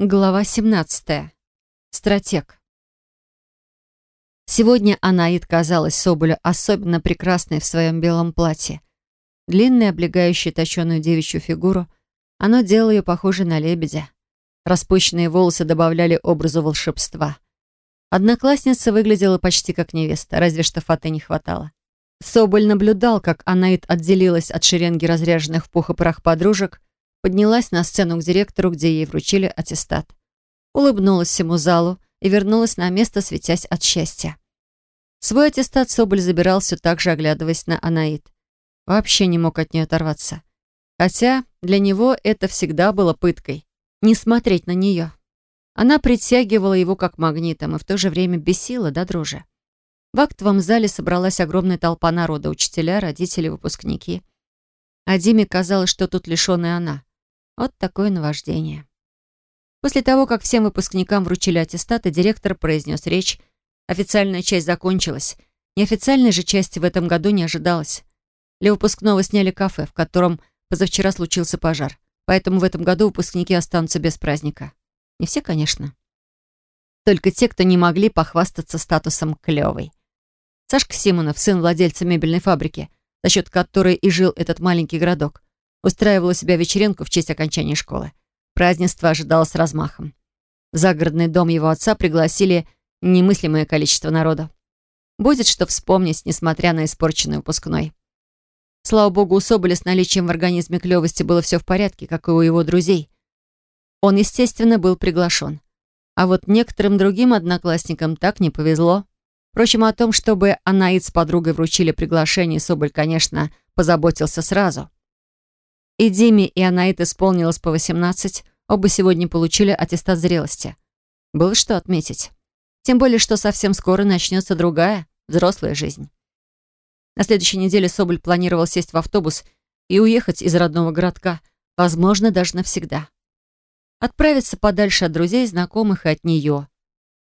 Глава 17. Стратег. Сегодня Анаид казалась Соболю особенно прекрасной в своем белом платье. Длинное, облегающее точеную девичью фигуру, оно делало ее похожей на лебедя. Распущенные волосы добавляли образу волшебства. Одноклассница выглядела почти как невеста, разве что фаты не хватало. Соболь наблюдал, как Анаид отделилась от шеренги разряженных в пух и прах подружек, поднялась на сцену к директору, где ей вручили аттестат. Улыбнулась всему залу и вернулась на место, светясь от счастья. Свой аттестат Соболь забирал все так же, оглядываясь на Анаит. Вообще не мог от нее оторваться. Хотя для него это всегда было пыткой. Не смотреть на нее. Она притягивала его как магнитом и в то же время бесила до дрожи. В актовом зале собралась огромная толпа народа, учителя, родители, выпускники. А Диме казалось, что тут лишённая она. Вот такое наваждение. После того, как всем выпускникам вручили аттестаты, директор произнес речь. Официальная часть закончилась. Неофициальной же части в этом году не ожидалось. Для выпускного сняли кафе, в котором позавчера случился пожар. Поэтому в этом году выпускники останутся без праздника. Не все, конечно. Только те, кто не могли похвастаться статусом клёвый. Сашка Симонов, сын владельца мебельной фабрики, за счет которой и жил этот маленький городок, устраивала себя вечеринку в честь окончания школы. Празднество ожидалось размахом. В загородный дом его отца пригласили немыслимое количество народа. Будет что вспомнить, несмотря на испорченный выпускной. Слава богу, у Соболя с наличием в организме клёвости было все в порядке, как и у его друзей. Он, естественно, был приглашен. А вот некоторым другим одноклассникам так не повезло. Впрочем, о том, чтобы Анаид с подругой вручили приглашение, Соболь, конечно, позаботился сразу. И Диме, и Анаит исполнилось по 18, оба сегодня получили аттестат зрелости. Было что отметить. Тем более, что совсем скоро начнется другая, взрослая жизнь. На следующей неделе Соболь планировал сесть в автобус и уехать из родного городка, возможно, даже навсегда. Отправиться подальше от друзей, знакомых и от нее,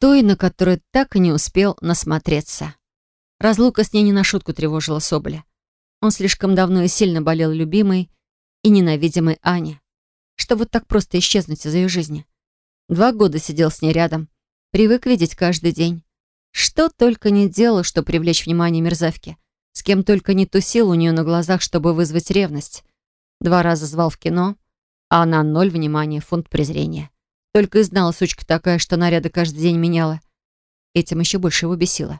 той, на которую так и не успел насмотреться. Разлука с ней не на шутку тревожила Соболя. Он слишком давно и сильно болел любимой, и ненавидимой Ане, что вот так просто исчезнуть из ее жизни. Два года сидел с ней рядом, привык видеть каждый день. Что только не делал, чтобы привлечь внимание мерзавки. С кем только не тусил у нее на глазах, чтобы вызвать ревность. Два раза звал в кино, а она ноль внимания, фунт презрения. Только и знала сучка такая, что наряды каждый день меняла. Этим еще больше его бесило.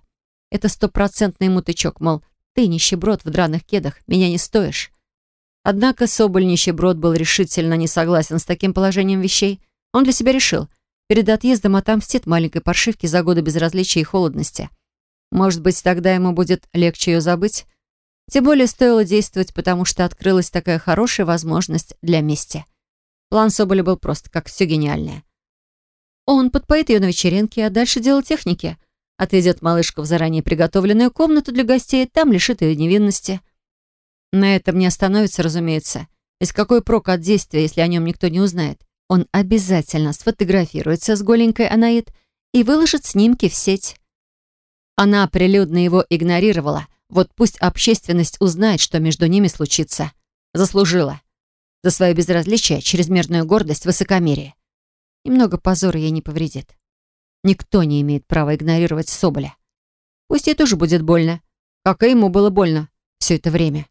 Это стопроцентный ему мол, ты нищеброд в драных кедах, меня не стоишь. Однако Соболь нищеброд был решительно не согласен с таким положением вещей. Он для себя решил, перед отъездом отомстит маленькой паршивке за годы безразличия и холодности. Может быть, тогда ему будет легче ее забыть? Тем более стоило действовать, потому что открылась такая хорошая возможность для мести. План Соболя был прост, как все гениальное. Он подпоит ее на вечеринке, а дальше дело техники. Отведет малышку в заранее приготовленную комнату для гостей, там лишит ее невинности – на этом не остановится, разумеется. Ведь какой прок от действия, если о нем никто не узнает? Он обязательно сфотографируется с голенькой Анаит и выложит снимки в сеть. Она прилюдно его игнорировала. Вот пусть общественность узнает, что между ними случится. Заслужила. За свое безразличие, чрезмерную гордость, высокомерие. Немного позора ей не повредит. Никто не имеет права игнорировать Соболя. Пусть ей тоже будет больно, как и ему было больно все это время.